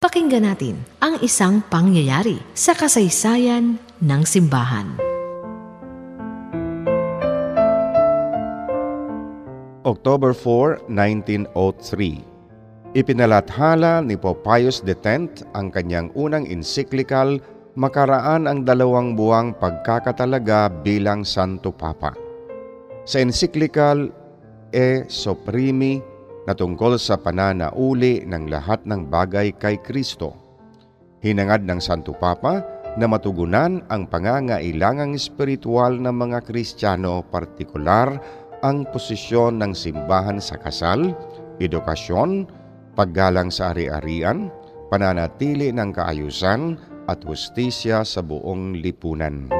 Pakinggan natin ang isang pangyayari sa kasaysayan ng simbahan. October 4, 1903 Ipinalathala ni Pope Pius X ang kanyang unang encyclical makaraan ang dalawang buwang pagkakatalaga bilang Santo Papa. Sa encyclical E Soprimi na tungkol sa pananauli ng lahat ng bagay kay Kristo. Hinangad ng Santo Papa na matugunan ang pangangailangang espiritual ng mga Kristiyano, partikular ang posisyon ng simbahan sa kasal, edukasyon, paggalang sa ari-arian, pananatili ng kaayusan at hustisya sa buong lipunan.